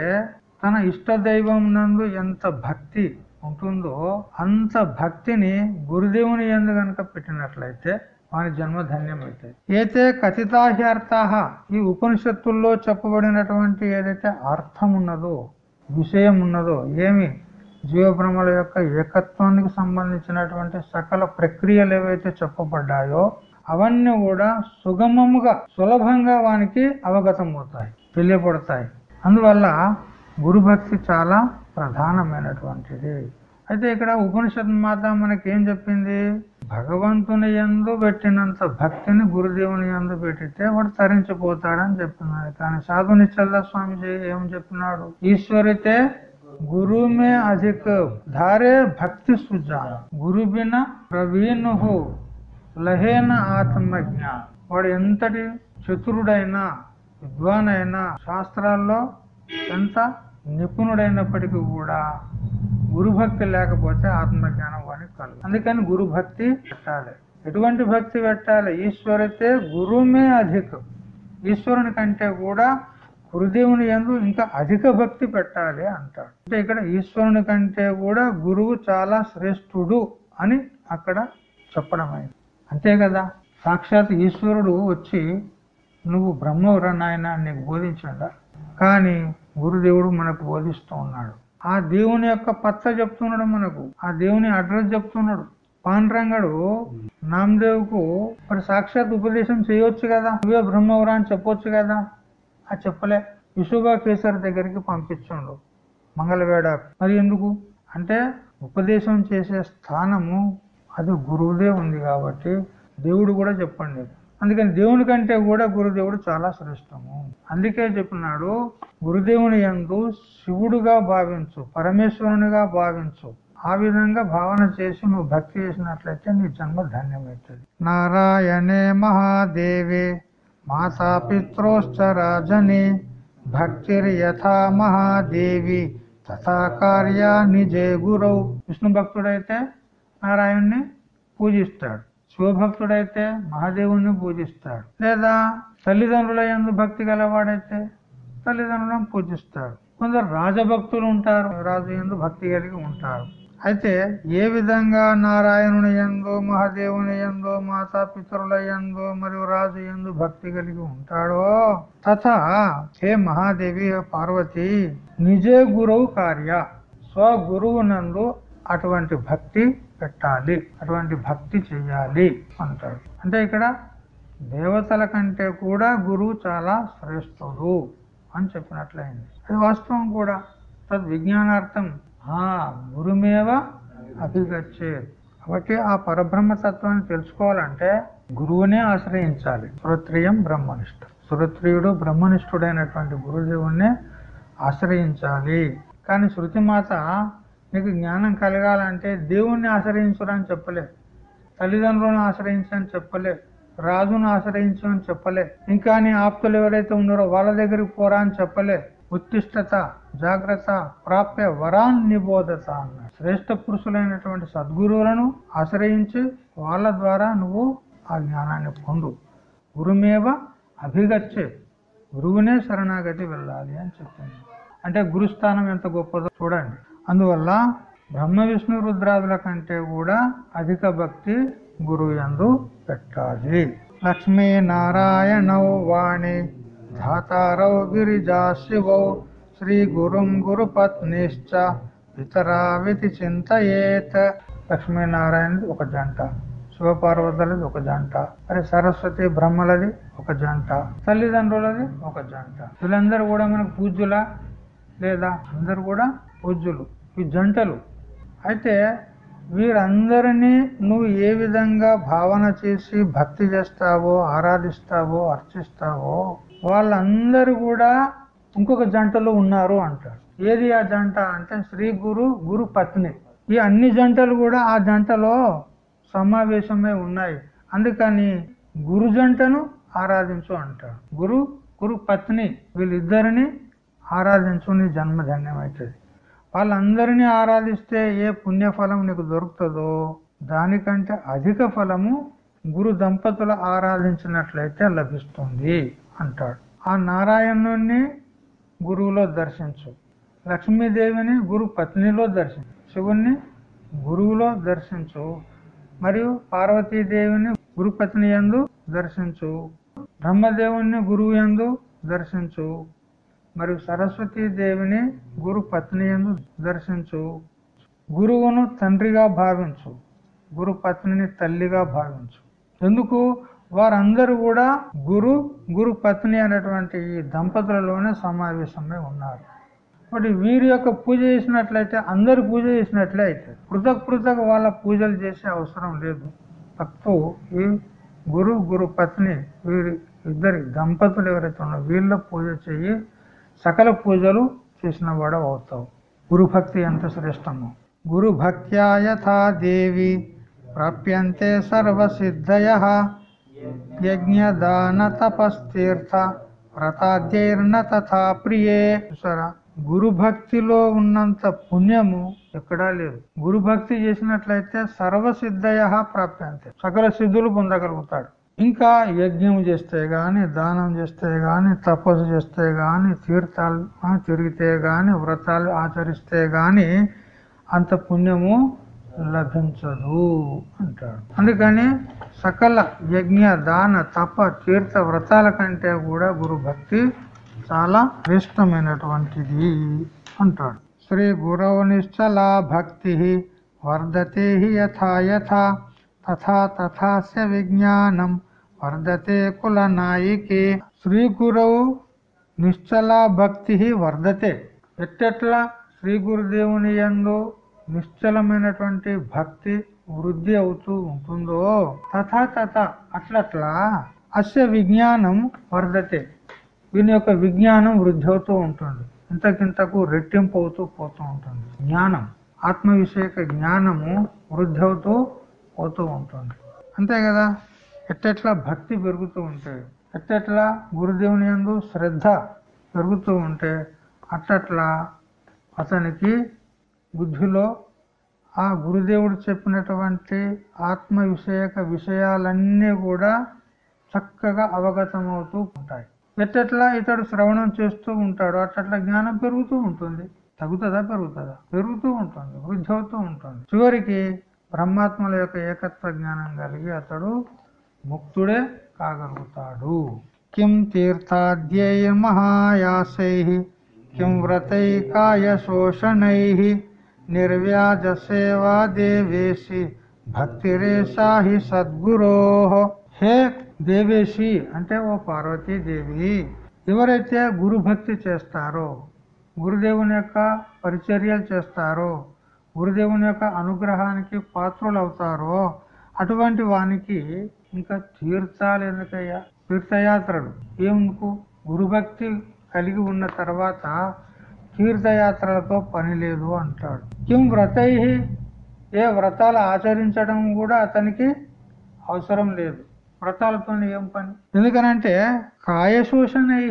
[SPEAKER 1] తన ఇష్ట దైవం నందు ఎంత భక్తి ఉంటుందో అంత భక్తిని గురుదేవుని ఎందు గనక పెట్టినట్లయితే వారి జన్మ ధన్యమవుతాయి. అయితే కథితాహ్యార్థ ఈ ఉపనిషత్తుల్లో చెప్పబడినటువంటి ఏదైతే అర్థం ఉన్నదో విషయం ఉన్నదో ఏమి? జీవభ్రమల యొక్క ఏకత్వానికి సంబంధించినటువంటి సకల ప్రక్రియలు ఏవైతే చెప్పబడ్డాయో అవన్నీ కూడా సుగమముగా సులభంగా వానికి అవగతం అవుతాయి తెలియబడతాయి అందువల్ల గురుభక్తి చాలా ప్రధానమైనటువంటిది. అయితే ఇక్కడ ఉపనిషత్ మాత మనకి ఏం చెప్పింది? భగవంతుని ఎందు పెట్టినంత భక్తిని గురుదేవుని ఎందు పెట్టితే వాడు తరించిపోతాడని చెప్తున్నాడు కానీ సాధుని నిశ్చల స్వామి ఏం చెప్పినాడు ఈశ్వరితే గురు మే అధిక ధారే భక్తి సుజాన గురు బిన ప్రవీణు లహేన ఆత్మజ్ఞ. వాడు ఎంతటి చతురుడైనా విద్వానైనా శాస్త్రాల్లో ఎంత నిపుణుడైనప్పటికీ కూడా గురుభక్తి లేకపోతే ఆత్మజ్ఞానం అని కలదు. అందుకని గురుభక్తి పెట్టాలి. ఎటువంటి భక్తి పెట్టాలి? ఈశ్వరైతే గురుమే అధికం. ఈశ్వరుని కంటే కూడా గురుదేవుని ఎందు ఇంకా అధిక భక్తి పెట్టాలి అంటాడు. అంటే ఇక్కడ ఈశ్వరుని కంటే కూడా గురువు చాలా శ్రేష్ఠుడు అని అక్కడ చెప్పడం అయింది అంతే కదా? సాక్షాత్ ఈశ్వరుడు వచ్చి నువ్వు బ్రహ్మవర నాయన నీకు బోధించడా? కానీ గురుదేవుడు మనకు బోధిస్తూ ఉన్నాడు. ఆ దేవుని యొక్క పత్త చెప్తున్నాడు మనకు. ఆ దేవుని అడ్రస్ చెప్తున్నాడు. పాండ్రంగడు నామదేవ్కు మరి సాక్షాత్ ఉపదేశం చేయొచ్చు కదా? నువ్వే బ్రహ్మవరా అని చెప్పొచ్చు కదా? ఆ చెప్పలే. విశోభా కేసరి దగ్గరికి పంపించండు. మంగళవేడ. మరి ఎందుకు? అంటే ఉపదేశం చేసే స్థానము అది గురువుదే ఉంది కాబట్టి దేవుడు కూడా చెప్పండి. అందుకని దేవుని కంటే కూడా గురుదేవుడు చాలా శ్రేష్టము. అందుకే చెప్పినాడు గురుదేవుని యందు శివుడుగా భావించు పరమేశ్వరునిగా భావించు. ఆ విధంగా భావన చేసి నువ్వు భక్తి చేసినట్లయితే నీ జన్మ ధన్యమవుతుంది. నారాయణే మహాదేవే మాతా పిత్రోశ్చ రాజని భక్తిర్యథా మహాదేవి తథా కార్య నిజే గురవు విష్ణు భక్తుడైతే నారాయణ్ణి పూజిస్తాడు. శివభక్తుడైతే మహాదేవుణ్ణి పూజిస్తాడు. లేదా తల్లిదండ్రుల యందు భక్తి గలవాడైతే తల్లిదండ్రులను పూజిస్తాడు. కొందరు రాజభక్తులు ఉంటారు రాజు ఎందు భక్తి కలిగి ఉంటారు. అయితే ఏ విధంగా నారాయణుని ఎందు మహాదేవుని ఎందు మాతా పితరుల ఎందు మరియు రాజు ఎందు భక్తి కలిగి ఉంటాడో? తథా హే మహాదేవి పార్వతి నిజే గురువు కార్య. స్వగురువునందు అటువంటి భక్తి పెట్టాలి. అటువంటి భక్తి చెయ్యాలి అంటాడు అంటే ఇక్కడ దేవతల కంటే కూడా గురువు చాలా శ్రేష్ఠుడు అని చెప్పినట్లయింది. అది వాస్తవం కూడా. తద్ విజ్ఞానార్థం ఆ గురుమేవ అభిగచ్చే కాబట్టి ఆ పరబ్రహ్మతత్వాన్ని తెలుసుకోవాలంటే గురువునే ఆశ్రయించాలి. శ్రోత్రియం బ్రహ్మనిష్ఠ శ్రోత్రియుడు బ్రహ్మనిష్ఠుడైనటువంటి గురుదేవుణ్ణి ఆశ్రయించాలి. కానీ శృతిమాత నీకు జ్ఞానం కలగాలంటే దేవుణ్ణి ఆశ్రయించురని చెప్పలే. తల్లిదండ్రులను ఆశ్రయించని చెప్పలే. రాజును ఆశ్రయించు అని చెప్పలే. ఇంకా నీ ఆప్తులు ఎవరైతే ఉన్నారో వాళ్ళ దగ్గరికి పోరా అని చెప్పలే. ఉత్తిష్టత జాగ్రత్త ప్రాప్య వరాన్ నిబోధత అన్నాడు. శ్రేష్ఠ పురుషులైనటువంటి సద్గురువులను ఆశ్రయించి వాళ్ళ ద్వారా నువ్వు ఆ జ్ఞానాన్ని పొందు. గురుమేవ అభిగచ్చే. గురువునే శరణాగతి వెళ్ళాలి అని చెప్పింది. అంటే గురుస్థానం ఎంత గొప్పదో చూడండి. అందువల్ల బ్రహ్మ విష్ణు రుద్రాదుల కంటే కూడా అధిక భక్తి గురువు యందు పెట్టాలి. లక్ష్మీ నారాయణౌ వాణి ధాతారౌ గిరిజా శివౌ శ్రీ గురుం గురుపత్నిశ్చ ఇతరావితి చింతయేత్. లక్ష్మీనారాయణది ఒక జంట శివపార్వతులది ఒక జంట మరి సరస్వతి బ్రహ్మలది ఒక జంట తల్లిదండ్రులది ఒక జంట. వీళ్ళందరూ కూడా మనకు పూజ్యుల లేదా అందరు కూడా పూజ్యులు ఈ జంటలు. అయితే వీరందరినీ నువ్వు ఏ విధంగా భావన చేసి భక్తి చేస్తావో ఆరాధిస్తావో అర్చిస్తావో వాళ్ళందరూ కూడా ఇంకొక జంటలో ఉన్నారు అంటారు ఏది ఆ జంట అంటే శ్రీ గురు గురు పత్ని. ఈ అన్ని జంటలు కూడా ఆ జంటలో సమావేశమై ఉన్నాయి. అందుకని గురు జంటను ఆరాధించు అంటాడు. గురు గురు పత్ని వీళ్ళిద్దరిని ఆరాధించు నీ జన్మధన్యమవుతుంది వాళ్ళందరినీ ఆరాధిస్తే ఏ పుణ్యఫలం నీకు దొరుకుతుందో దానికంటే అధిక ఫలము గురు దంపతులు ఆరాధించినట్లయితే లభిస్తుంది అంటాడు. ఆ నారాయణుణ్ణి గురువులో దర్శించు. లక్ష్మీదేవిని గురు పత్నిలో దర్శించు. శివుణ్ణి గురువులో దర్శించు. మరియు పార్వతీదేవిని గురుపత్ని యందు దర్శించు. బ్రహ్మదేవుణ్ణి గురువు యందు దర్శించు. మరియు సరస్వతీ దేవిని గురు పత్ని ఎందు దర్శించు. గురువును తండ్రిగా భావించు. గురు పత్నిని తల్లిగా భావించు. ఎందుకు? వారందరూ కూడా గురు గురు పత్ని అనేటువంటి ఈ దంపతులలోనే సమావేశమై ఉన్నారు. కాబట్టి వీరి యొక్క పూజ చేసినట్లయితే అందరు పూజ చేసినట్లే అవుతుంది పృథక్ పృథక్ వాళ్ళ పూజలు చేసే అవసరం లేదు. తప్పు ఈ గురు గురు పత్ని వీరి ఇద్దరి దంపతులు ఎవరైతే ఉన్నారో వీళ్ళ పూజ చెయ్యి సకల పూజలు చేసిన వాడు అవుతావు గురుభక్తి ఎంత శ్రేష్టము. గురు యథా దేవి ప్రాప్యంతే సర్వసిద్ధయ. యజ్ఞదాన తపస్తీర్థ వ్రతాద్యైర్న తథా ప్రియే. చూసారా? గురుభక్తిలో ఉన్నంత పుణ్యము ఎక్కడా లేదు. గురుభక్తి చేసినట్లయితే సర్వసిద్ధయ ప్రాప్యంతే. సకల సిద్ధులు పొందగలుగుతాడు. ఇంకా యజ్ఞం చేస్తే గాని దానం చేస్తే గాని తపస్సు చేస్తే గాని తీర్థాలు తిరిగితే గాని వ్రతాలు ఆచరిస్తే గాని అంత పుణ్యము లభించదు అంటాడు. అందుకని సకల యజ్ఞ దాన తప తీర్థ వ్రతాల కంటే కూడా గురు భక్తి చాలా శ్రేష్టమైనటువంటిది అంటాడు. శ్రీ గురౌ నిశ్చలా భక్తి వర్ధతే యథాయథ యథా తథా తథాస్య విజ్ఞానం వర్ధతే కుల నాయికే. శ్రీ నిశ్చలా భక్తి వర్ధతే. ఎట్టెట్లా శ్రీ గురుదేవుని యందు నిశ్చలమైనటువంటి భక్తి వృద్ధి అవుతూ ఉంటుందో? తథా తథ అట్లట్లా అస్య విజ్ఞానం వర్ధతే. వీని యొక్క విజ్ఞానం వృద్ధి అవుతూ ఉంటుంది. ఇంతకింతకు రెట్టింపు అవుతూ పోతూ ఉంటుంది. జ్ఞానం. ఆత్మ విషయక జ్ఞానము వృద్ధి అవుతూ పోతూ ఉంటుంది. అంతే కదా? ఎట్టెట్లా భక్తి పెరుగుతూ ఉంటే ఎట్టెట్లా గురుదేవుని యందు శ్రద్ధ పెరుగుతూ ఉంటే అట్టట్లా అతనికి బుద్ధిలో ఆ గురుదేవుడు చెప్పినటువంటి ఆత్మ విషయక విషయాలన్నీ కూడా చక్కగా అవగతమవుతూ ఉంటాయి. ఎట్టట్లా ఇతడు శ్రవణం చేస్తూ ఉంటాడు అట్లా జ్ఞానం పెరుగుతూ ఉంటుంది. తగ్గుతుందా పెరుగుతుందా? పెరుగుతూ ఉంటుంది వృద్ధి అవుతూ ఉంటుంది. చివరికి బ్రహ్మాత్మల యొక్క ఏకత్వ జ్ఞానం కలిగి అతడు ముక్తుడే కాగలుగుతాడు. కిం తీర్థాధ్యేయ మహాయాసై కిం వ్రతై కాయ శోషణై నిర్వ్యాజ సేవా దేవేశి భక్తిరేషా హి సద్గురో. హే దేవేశి అంటే ఓ పార్వతీదేవి ఎవరైతే గురు భక్తి చేస్తారో గురుదేవుని యొక్క పరిచర్యలు చేస్తారో గురుదేవుని యొక్క అనుగ్రహానికి పాత్రులు అవుతారో అటువంటి వానికి ఇంకా తీర్థాలు ఎందుకయ్యా తీర్థయాత్రలు. ఏముకు గురుభక్తి కలిగి ఉన్న తర్వాత తీర్థయాత్రలతో పని లేదు అంటాడు. కిం వ్రతై? ఏ వ్రతాలు ఆచరించడం కూడా అతనికి అవసరం లేదు. వ్రతాలతో ఏం పని? ఎందుకనంటే కాయశోషణై.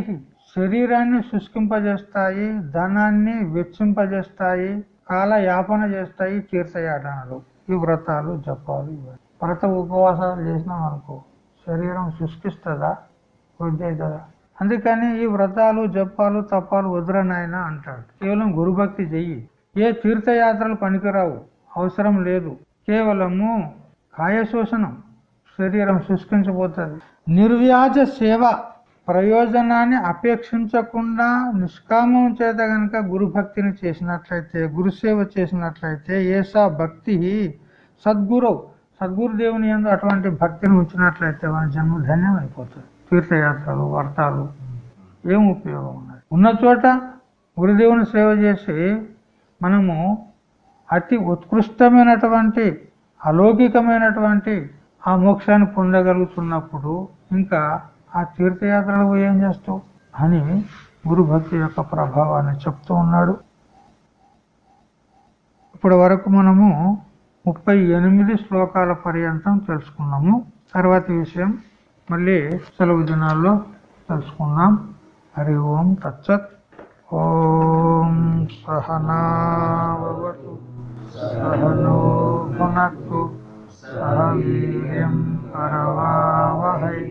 [SPEAKER 1] శరీరాన్ని శుష్కింపజేస్తాయి ధనాన్ని వెచ్చింపజేస్తాయి కాల యాపన చేస్తాయి తీర్థయాటనలు. ఈ వ్రతాలు జపాలు ఇవన్నీ వ్రత ఉపవాసాలు చేసినాం అనుకో శరీరం శుష్కిస్తుందా? వృద్ధి అవుతుందా అందుకని ఈ వ్రతాలు జపాలు తపాలు వదరనాయన అంటాడు. కేవలం గురుభక్తి చెయ్యి. ఏ తీర్థయాత్రలు పనికిరావు. అవసరం లేదు. కేవలము కాయశోషణం. శరీరం శుష్కించబోతుంది నిర్వ్యాజ సేవ ప్రయోజనాన్ని అపేక్షించకుండా నిష్కామం చేత గనక గురుభక్తిని చేసినట్లయితే గురుసేవ చేసినట్లయితే ఏసా భక్తి సద్గురు సద్గురుదేవుని ఎందు అటువంటి భక్తిని ఉంచినట్లయితే వారి జన్మ ధన్యం అయిపోతుంది. తీర్థయాత్రలు వ్రతాలు ఏం ఉపయోగం ఉన్నది ఉన్న చోట గురుదేవుని సేవ చేసి మనము అతి ఉత్కృష్టమైనటువంటి అలౌకికమైనటువంటి ఆ మోక్షాన్ని పొందగలుగుతున్నప్పుడు ఇంకా ఆ తీర్థయాత్రలకు ఏం చేస్తావు? అని గురు భక్తి యొక్క ప్రభావాన్ని చెప్తూ ఉన్నాడు. ఇప్పటి వరకు మనము ముప్పై ఎనిమిది శ్లోకాల పర్యంతం తెలుసుకున్నాము. తర్వాతి విషయం మళ్ళీ సెలవు దినాల్లో తెలుసుకుందాం. హరి ఓం తచ్చత్ ఓం సహనావతు. సహనో భునక్తు. సహ పరవావహై.